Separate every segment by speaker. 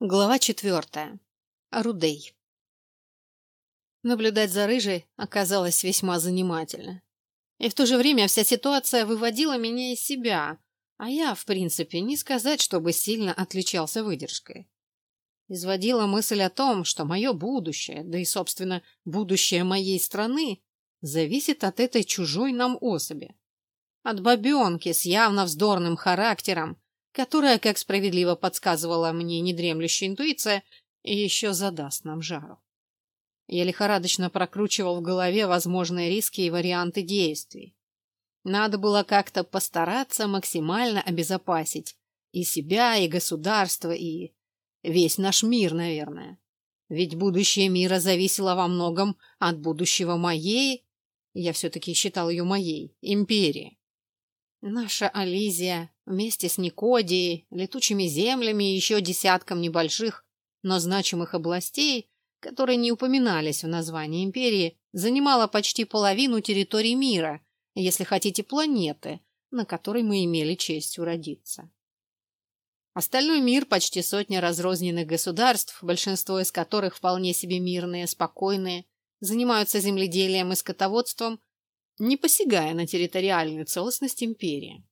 Speaker 1: Глава четвертая. Рудей. Наблюдать за рыжей оказалось весьма занимательно. И в то же время вся ситуация выводила меня из себя, а я, в принципе, не сказать, чтобы сильно отличался выдержкой. Изводила мысль о том, что мое будущее, да и, собственно, будущее моей страны, зависит от этой чужой нам особи. От бабенки с явно вздорным характером, которая, как справедливо подсказывала мне недремлющая интуиция, еще задаст нам жару. Я лихорадочно прокручивал в голове возможные риски и варианты действий. Надо было как-то постараться максимально обезопасить и себя, и государство, и весь наш мир, наверное. Ведь будущее мира зависело во многом от будущего моей, я все-таки считал ее моей, империи. Наша Ализия вместе с Никодией, летучими землями и еще десятком небольших, но значимых областей, которые не упоминались в названии империи, занимала почти половину территории мира, если хотите, планеты, на которой мы имели честь уродиться. Остальной мир – почти сотня разрозненных государств, большинство из которых вполне себе мирные, спокойные, занимаются земледелием и скотоводством не посягая на территориальную целостность империи.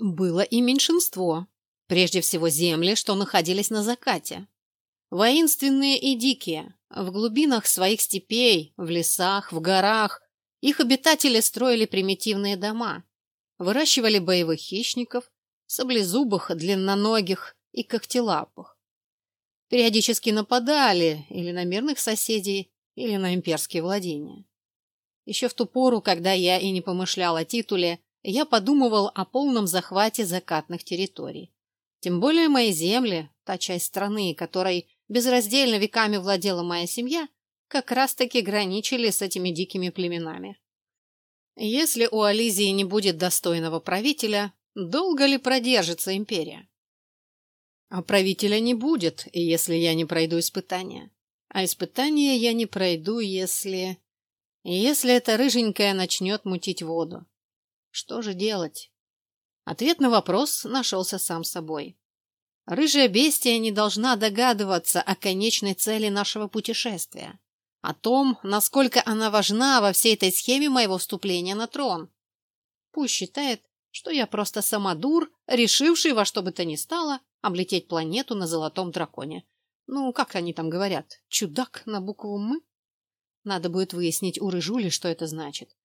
Speaker 1: Было и меньшинство, прежде всего земли, что находились на закате. Воинственные и дикие, в глубинах своих степей, в лесах, в горах, их обитатели строили примитивные дома, выращивали боевых хищников, саблезубых, длинноногих и когтелапых. Периодически нападали или на мирных соседей, или на имперские владения. Еще в ту пору, когда я и не помышлял о титуле, я подумывал о полном захвате закатных территорий. Тем более мои земли, та часть страны, которой безраздельно веками владела моя семья, как раз-таки граничили с этими дикими племенами. Если у Ализии не будет достойного правителя, долго ли продержится империя? А правителя не будет, если я не пройду испытания. А испытания я не пройду, если... Если эта рыженькая начнет мутить воду? Что же делать? Ответ на вопрос нашелся сам собой. Рыжая бестия не должна догадываться о конечной цели нашего путешествия, о том, насколько она важна во всей этой схеме моего вступления на трон. Пусть считает, что я просто самодур, решивший во что бы то ни стало облететь планету на золотом драконе. Ну, как они там говорят, чудак на букву «м»? Надо будет выяснить у Рыжули, что это значит.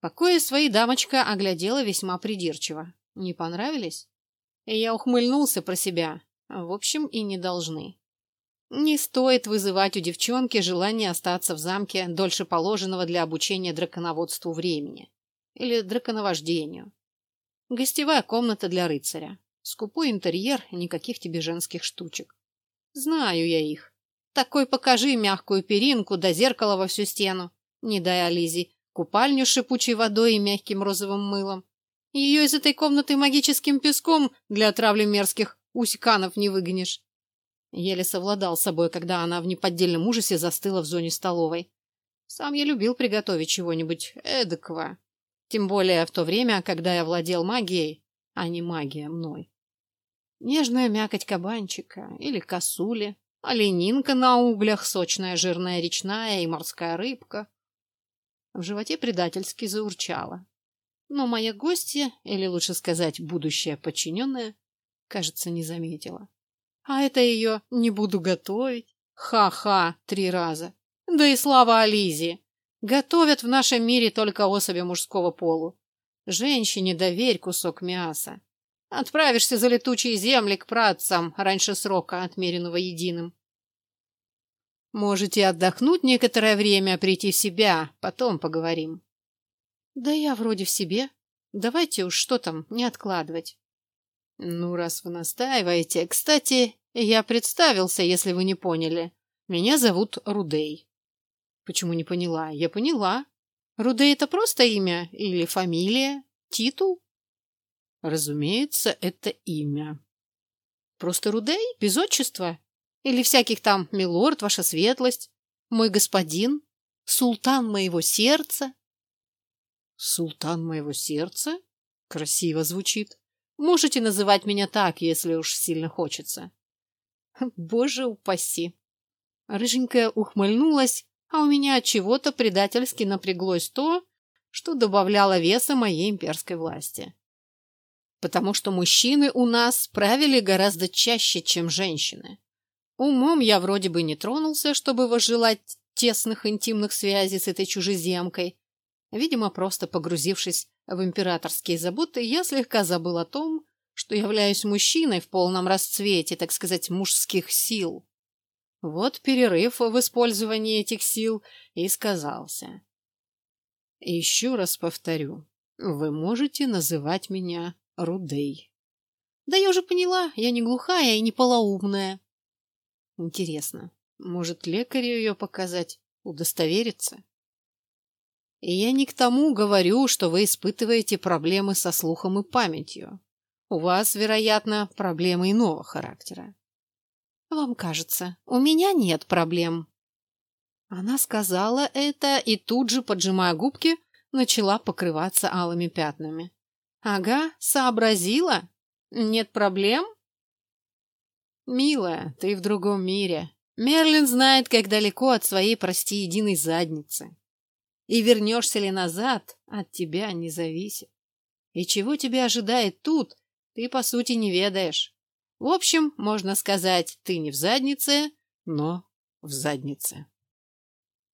Speaker 1: Покои свои дамочка оглядела весьма придирчиво. Не понравились? Я ухмыльнулся про себя. В общем, и не должны. Не стоит вызывать у девчонки желание остаться в замке дольше положенного для обучения драконоводству времени. Или драконовождению. Гостевая комната для рыцаря. Скупой интерьер никаких тебе женских штучек. Знаю я их. Такой покажи мягкую перинку да зеркало во всю стену. Не дай Ализе купальню с шипучей водой и мягким розовым мылом. Ее из этой комнаты магическим песком для отравли мерзких усиканов не выгонишь. Еле совладал с собой, когда она в неподдельном ужасе застыла в зоне столовой. Сам я любил приготовить чего-нибудь эдакого. Тем более в то время, когда я владел магией, а не магия мной. Нежная мякоть кабанчика или косули, оленинка на углях, сочная жирная речная и морская рыбка. В животе предательски заурчало. Но моя гостья, или лучше сказать, будущая подчиненная, кажется, не заметила. А это ее «не буду готовить». Ха-ха, три раза. Да и слава Ализе. Готовят в нашем мире только особи мужского полу. Женщине доверь кусок мяса. Отправишься за летучие земли к працам раньше срока, отмеренного единым. Можете отдохнуть некоторое время, прийти в себя, потом поговорим. Да я вроде в себе. Давайте уж что там, не откладывать. Ну, раз вы настаиваете. Кстати, я представился, если вы не поняли. Меня зовут Рудей. Почему не поняла? Я поняла. Рудей это просто имя или фамилия? Титул? Разумеется, это имя. Просто Рудей? Без отчества? Или всяких там «милорд, ваша светлость», «мой господин», «султан моего сердца»? «Султан моего сердца»? Красиво звучит. Можете называть меня так, если уж сильно хочется. Боже упаси. Рыженькая ухмыльнулась, а у меня от чего-то предательски напряглось то, что добавляло веса моей имперской власти. Потому что мужчины у нас правили гораздо чаще, чем женщины. Умом я вроде бы не тронулся, чтобы возжелать тесных интимных связей с этой чужеземкой. Видимо, просто погрузившись в императорские заботы, я слегка забыл о том, что являюсь мужчиной в полном расцвете, так сказать, мужских сил. Вот перерыв в использовании этих сил и сказался. Еще раз повторю, вы можете называть меня Рудей. Да я уже поняла, я не глухая и не полоумная. Интересно, может лекарю ее показать, удостовериться? И я не к тому говорю, что вы испытываете проблемы со слухом и памятью. У вас, вероятно, проблемы иного характера. Вам кажется, у меня нет проблем. Она сказала это и тут же, поджимая губки, начала покрываться алыми пятнами. Ага, сообразила? Нет проблем? Милая, ты в другом мире. Мерлин знает, как далеко от своей, прости, единой задницы. И вернешься ли назад, от тебя не зависит. И чего тебя ожидает тут, ты, по сути, не ведаешь. В общем, можно сказать, ты не в заднице, но в заднице.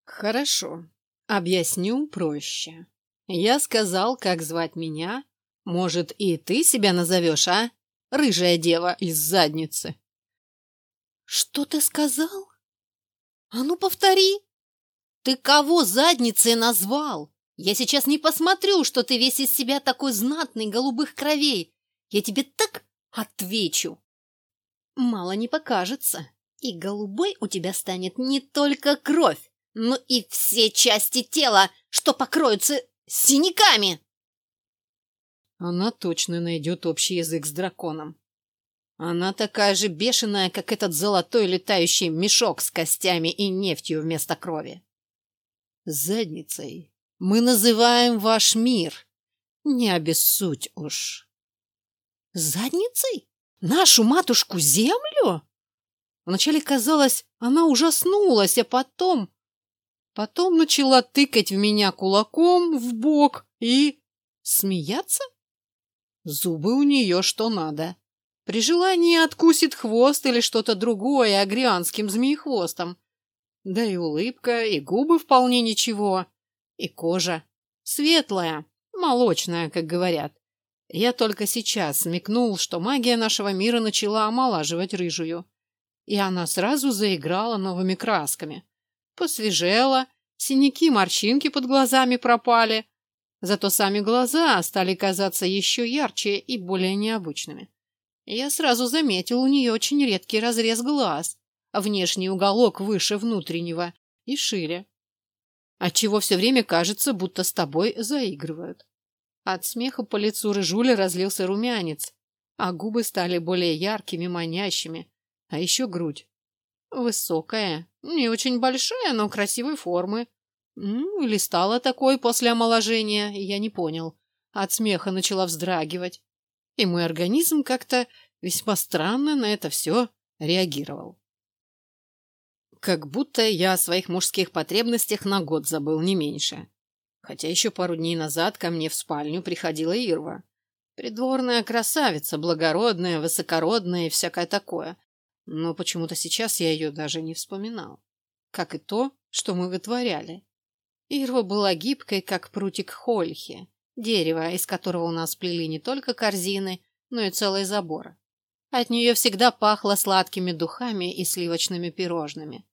Speaker 1: Хорошо. Объясню проще. Я сказал, как звать меня. Может, и ты себя назовешь, а? Рыжая дева из задницы. Что ты сказал? А ну, повтори. Ты кого задницей назвал? Я сейчас не посмотрю, что ты весь из себя такой знатный, голубых кровей. Я тебе так отвечу. Мало не покажется. И голубой у тебя станет не только кровь, но и все части тела, что покроются синяками. Она точно найдет общий язык с драконом. Она такая же бешеная, как этот золотой летающий мешок с костями и нефтью вместо крови. Задницей мы называем ваш мир. Не обессудь уж. Задницей? Нашу матушку-землю? Вначале казалось, она ужаснулась, а потом... Потом начала тыкать в меня кулаком в бок и... Смеяться? Зубы у нее что надо. При желании откусит хвост или что-то другое агрианским змеехвостом. Да и улыбка, и губы вполне ничего. И кожа. Светлая, молочная, как говорят. Я только сейчас смекнул, что магия нашего мира начала омолаживать рыжую. И она сразу заиграла новыми красками. Посвежела, синяки, морщинки под глазами пропали. Зато сами глаза стали казаться еще ярче и более необычными. Я сразу заметил у нее очень редкий разрез глаз, внешний уголок выше внутреннего и шире. Отчего все время кажется, будто с тобой заигрывают. От смеха по лицу рыжули разлился румянец, а губы стали более яркими, манящими, а еще грудь. Высокая, не очень большая, но красивой формы. Ну, или стала такой после омоложения, я не понял. От смеха начала вздрагивать. И мой организм как-то весьма странно на это все реагировал. Как будто я о своих мужских потребностях на год забыл, не меньше. Хотя еще пару дней назад ко мне в спальню приходила Ирва. Придворная красавица, благородная, высокородная и всякое такое. Но почему-то сейчас я ее даже не вспоминал. Как и то, что мы вытворяли. Ирва была гибкой, как прутик хольхи, дерево, из которого у нас плели не только корзины, но и целый забор. От нее всегда пахло сладкими духами и сливочными пирожными.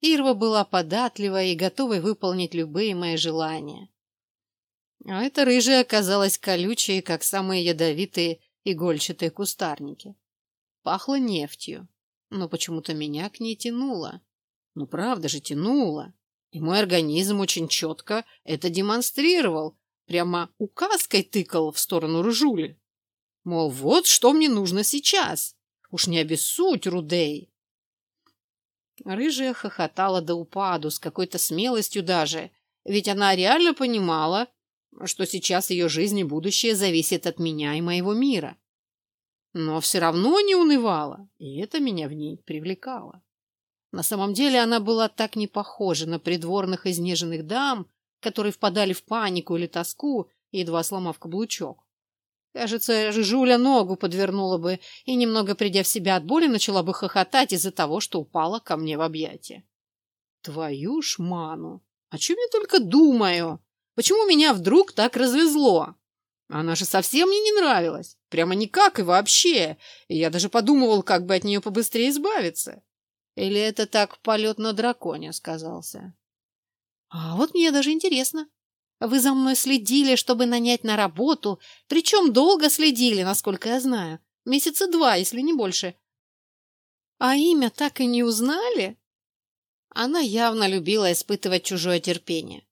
Speaker 1: Ирва была податливой и готовой выполнить любые мои желания. А эта рыжая оказалась колючей, как самые ядовитые игольчатые кустарники. Пахло нефтью, но почему-то меня к ней тянуло. Ну, правда же, тянуло. И мой организм очень четко это демонстрировал, прямо указкой тыкал в сторону рыжули. Мол, вот что мне нужно сейчас. Уж не обессудь, Рудей. Рыжая хохотала до упаду, с какой-то смелостью даже, ведь она реально понимала, что сейчас ее жизнь и будущее зависят от меня и моего мира. но все равно не унывала, и это меня в ней привлекало. На самом деле она была так не похожа на придворных изнеженных дам, которые впадали в панику или тоску, едва сломав каблучок. Кажется, Жуля ногу подвернула бы и, немного придя в себя от боли, начала бы хохотать из-за того, что упала ко мне в объятия. Твою ж ману! О чем я только думаю? Почему меня вдруг так развезло? Она же совсем мне не нравилась. Прямо никак и вообще. И я даже подумывал, как бы от нее побыстрее избавиться. Или это так полет на драконе сказался? А вот мне даже интересно. Вы за мной следили, чтобы нанять на работу, причем долго следили, насколько я знаю. Месяца два, если не больше. А имя так и не узнали? Она явно любила испытывать чужое терпение.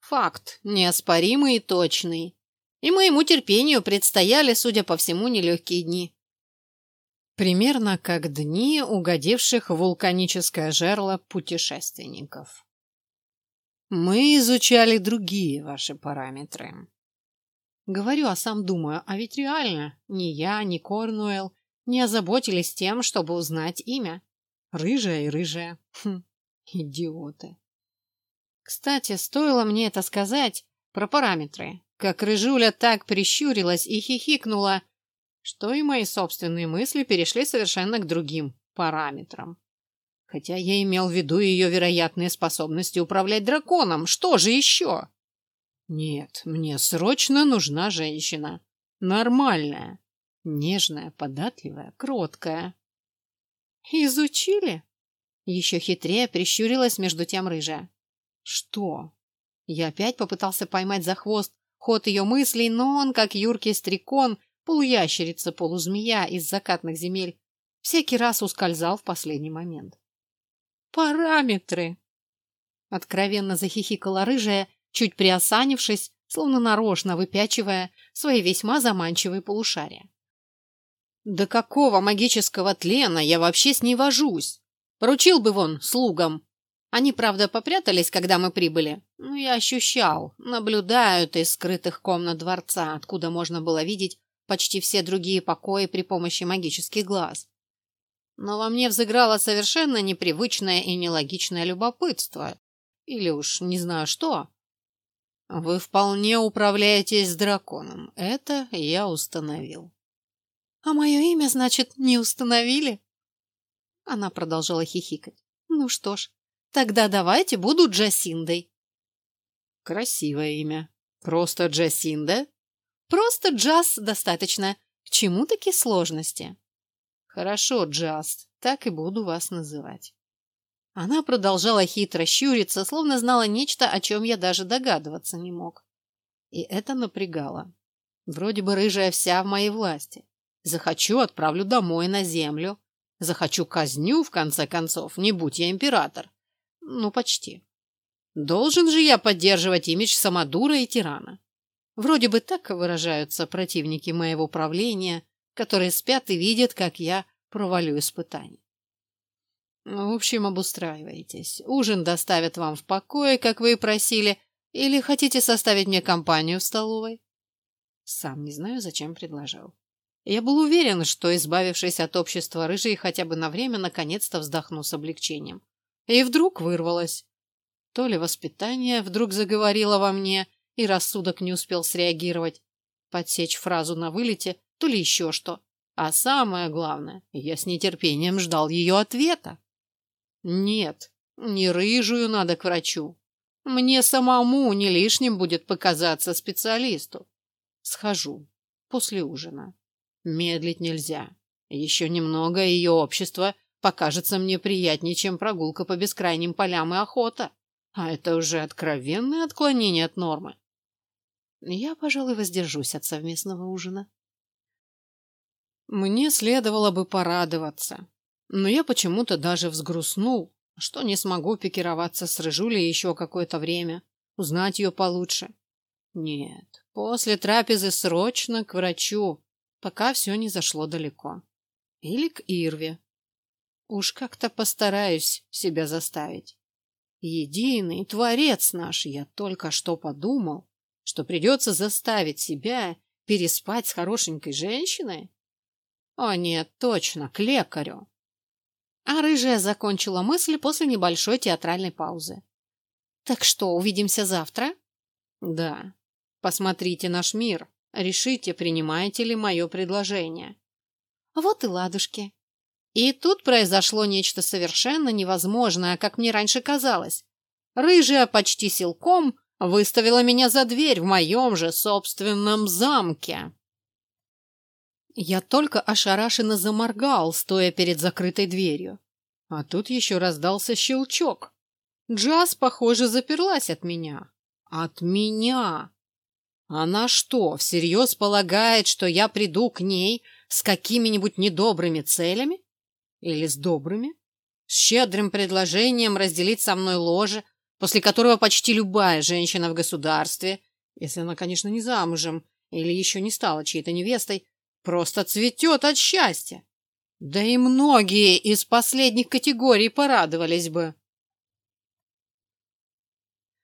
Speaker 1: Факт, неоспоримый и точный. И моему терпению предстояли, судя по всему, нелегкие дни. Примерно как дни угодивших в вулканическое жерло путешественников. Мы изучали другие ваши параметры. Говорю, а сам думаю, а ведь реально ни я, ни Корнуэлл не озаботились тем, чтобы узнать имя. Рыжая и рыжая. Хм, идиоты. Кстати, стоило мне это сказать про параметры, как Рыжуля так прищурилась и хихикнула, что и мои собственные мысли перешли совершенно к другим параметрам. Хотя я имел в виду ее вероятные способности управлять драконом. Что же еще? Нет, мне срочно нужна женщина. Нормальная. Нежная, податливая, кроткая. Изучили? Еще хитрее прищурилась между тем рыжая. Что? Я опять попытался поймать за хвост ход ее мыслей, но он, как юркий стрекон, полуящерица, полузмея из закатных земель, всякий раз ускользал в последний момент. Параметры. Откровенно захихикала рыжая, чуть приосанившись, словно нарочно выпячивая свои весьма заманчивые полушария. Да какого магического тлена я вообще с ней вожусь? Поручил бы вон слугам. Они, правда, попрятались, когда мы прибыли. Но я ощущал, наблюдают из скрытых комнат дворца, откуда можно было видеть почти все другие покои при помощи магических глаз но во мне взыграло совершенно непривычное и нелогичное любопытство. Или уж не знаю что. Вы вполне управляетесь с драконом. Это я установил. А мое имя, значит, не установили? Она продолжала хихикать. Ну что ж, тогда давайте буду Джасиндой. Красивое имя. Просто Джасинда? Просто Джаз достаточно. К чему такие сложности? Хорошо, Джаст, так и буду вас называть. Она продолжала хитро щуриться, словно знала нечто, о чем я даже догадываться не мог. И это напрягало. Вроде бы рыжая вся в моей власти. Захочу, отправлю домой на землю. Захочу, казню, в конце концов, не будь я император. Ну, почти. Должен же я поддерживать имидж самодура и тирана. Вроде бы так выражаются противники моего правления, которые спят и видят, как я провалю испытание. В общем, обустраивайтесь. Ужин доставят вам в покое, как вы и просили, или хотите составить мне компанию в столовой? Сам не знаю, зачем предложил. Я был уверен, что, избавившись от общества рыжей, хотя бы на время, наконец-то вздохну с облегчением. И вдруг вырвалось. То ли воспитание вдруг заговорило во мне, и рассудок не успел среагировать, подсечь фразу на вылете, то ли еще что. А самое главное, я с нетерпением ждал ее ответа. Нет, не рыжую надо к врачу. Мне самому не лишним будет показаться специалисту. Схожу после ужина. Медлить нельзя. Еще немного ее общества покажется мне приятнее, чем прогулка по бескрайним полям и охота. А это уже откровенное отклонение от нормы. Я, пожалуй, воздержусь от совместного ужина. Мне следовало бы порадоваться, но я почему-то даже взгрустнул, что не смогу пикироваться с Рыжулей еще какое-то время, узнать ее получше. Нет, после трапезы срочно к врачу, пока все не зашло далеко. Или к Ирве. Уж как-то постараюсь себя заставить. Единый творец наш, я только что подумал, что придется заставить себя переспать с хорошенькой женщиной. О нет, точно, к лекарю. А рыжая закончила мысль после небольшой театральной паузы. Так что, увидимся завтра? Да. Посмотрите наш мир. Решите, принимаете ли мое предложение. Вот и ладушки. И тут произошло нечто совершенно невозможное, как мне раньше казалось. Рыжая почти силком выставила меня за дверь в моем же собственном замке. Я только ошарашенно заморгал, стоя перед закрытой дверью. А тут еще раздался щелчок. Джаз, похоже, заперлась от меня. От меня! Она что, всерьез полагает, что я приду к ней с какими-нибудь недобрыми целями? Или с добрыми? С щедрым предложением разделить со мной ложе, после которого почти любая женщина в государстве, если она, конечно, не замужем или еще не стала чьей-то невестой, просто цветет от счастья. Да и многие из последних категорий порадовались бы.